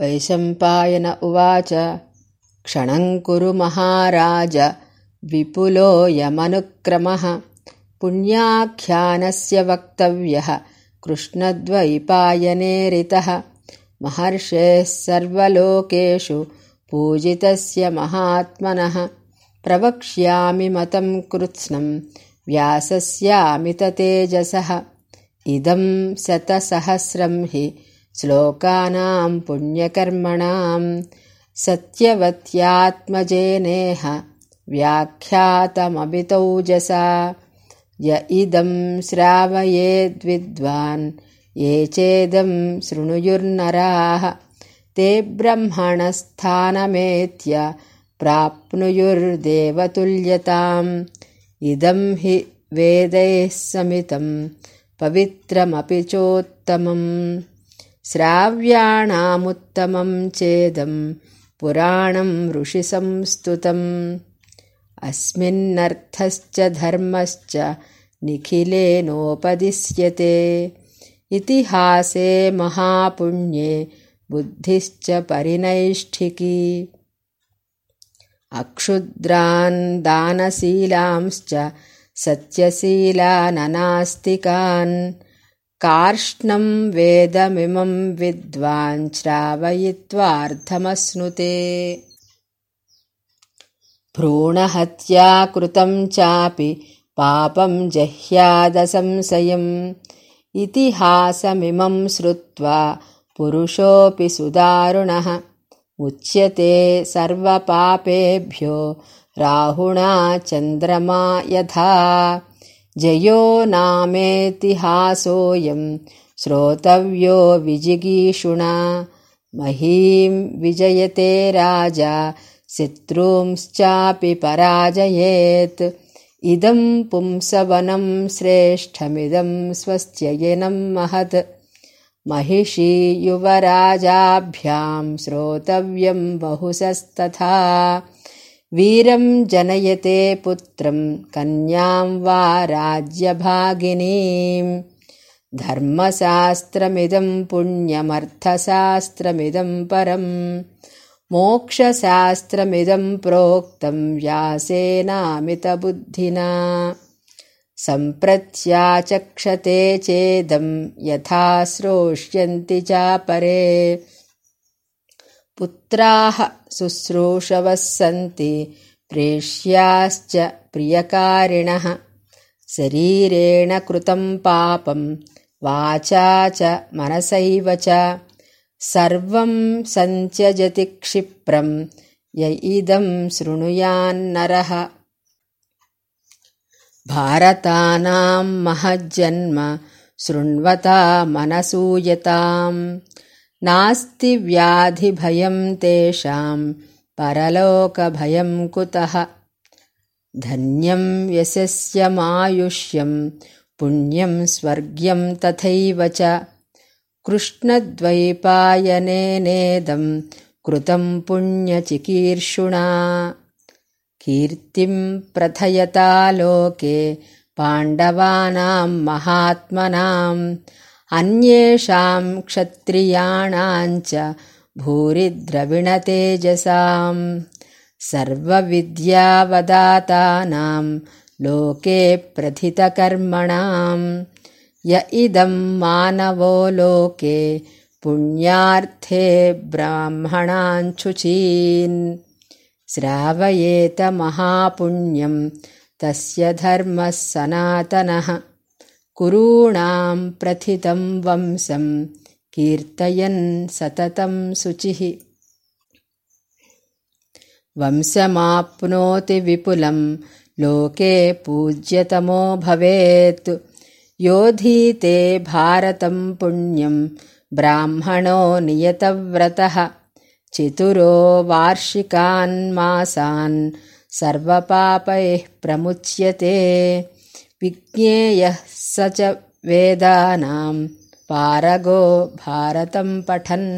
वैशम्पायन उवाच क्षणं कुरु महाराज विपुलोऽयमनुक्रमः। पुण्याख्यानस्य वक्तव्यः कृष्णद्वैपायनेरितः महर्षेः सर्वलोकेषु पूजितस्य महात्मनः। प्रवक्ष्यामि मतं कृत्स्नम् व्यासस्यामिततेजसः इदं शतसहस्रं हि श्लोकानां पुण्यकर्मणां सत्यवत्यात्मजेनेह व्याख्यातमभितौजसा य इदं श्रावयेद्विद्वान् ये चेदं शृणुयुर्नराः। ते ब्रह्मणस्थानमेत्य प्राप्नुयुर्देवतुल्यताम्। इदं हि वेदैः समितं पवित्रमपि चोत्तमम् श्राव्याणामुत्तमं चेदं पुराणं ऋषिसंस्तुतम्। अस्मिन्नर्थश्च धर्मश्च निखिलेनोपदिश्यते। इतिहासे महापुण्ये बुद्धिश्च परिनैष्ठिकी। अक्षुद्रान् दानशीलांश्च सत्यशीलाननास्तिकान् कार्ष्णं वेदमिमं विद्वान् श्रावयित्वार्थमश्नुते। भ्रूणहत्या कृतं चापि पापं जह्यादसंशयम्। इतिहासमिमं श्रुत्वा पुरुषोऽपि सुदारुणः। उच्यते सर्वपापेभ्यो राहुणा चन्द्रमा यथा जयो नामेतिहासोऽयं श्रोतव्यो विजिगीषुणा। महीं विजयते राजा शत्रूंश्चापि पराजयेत्। इदं पुंसवनं श्रेष्ठमिदं स्वस्त्ययनं महत्। महिषी युवराजाभ्यां श्रोतव्यं बहुशस्तथा वीरं जनयते पुत्रं कन्यां वा राज्यभागिनीम् धर्मशास्त्रमिदं पुण्यमर्थशास्त्रमिदं परम् मोक्षशास्त्रमिदं प्रोक्तं व्यासेनामितबुद्धिना। सम्प्रत्याचक्षते चेदं यथा श्रोष्यन्ति चापरे पुत्राः शुश्रूषवः सन्ति प्रेष्याश्च प्रियकारिणः। शरीरेण कृतं पापं वाचा च मनसैव च। सर्वं सञ्त्यजति क्षिप्रं य इदं शृणुयान्नरः। भारतानां महज्जन्म शृण्वता मनसूयताम् नास्ति व्याधिभयं तेषां परलोकभयं कुतः? धन्यं यशस्यमायुष्यं पुण्यं स्वर्ग्यं तथैव च। कृष्णद्वैपायनेनेदं कृतं पुण्यचिकीर्षुणा। कीर्तिं प्रथयता लोके पाण्डवानां महात्मनाम् अन्येषां क्षत्रियाणाञ्च भूरिद्रविणतेजसाम् सर्वविद्यावदातानां लोके प्रथितकर्मणां य इदं मानवो लोके पुण्यार्थे ब्राह्मणाञ्छुचीन्। श्रावयेत महापुण्यं तस्य धर्मः सनातनः कुरूणां प्रथितं वंशं कीर्तयन् सततं शुचिः। वंशमाप्नोति विपुलं लोके पूज्यतमो भवेत्। योधीते भारतं पुण्यं ब्राह्मणो नियतव्रतः। चितुरो वार्षिकान् मासान् सर्वपापैः प्रमुच्यते विज्ञेयः स च वेदानां पारगो भारतं पठन्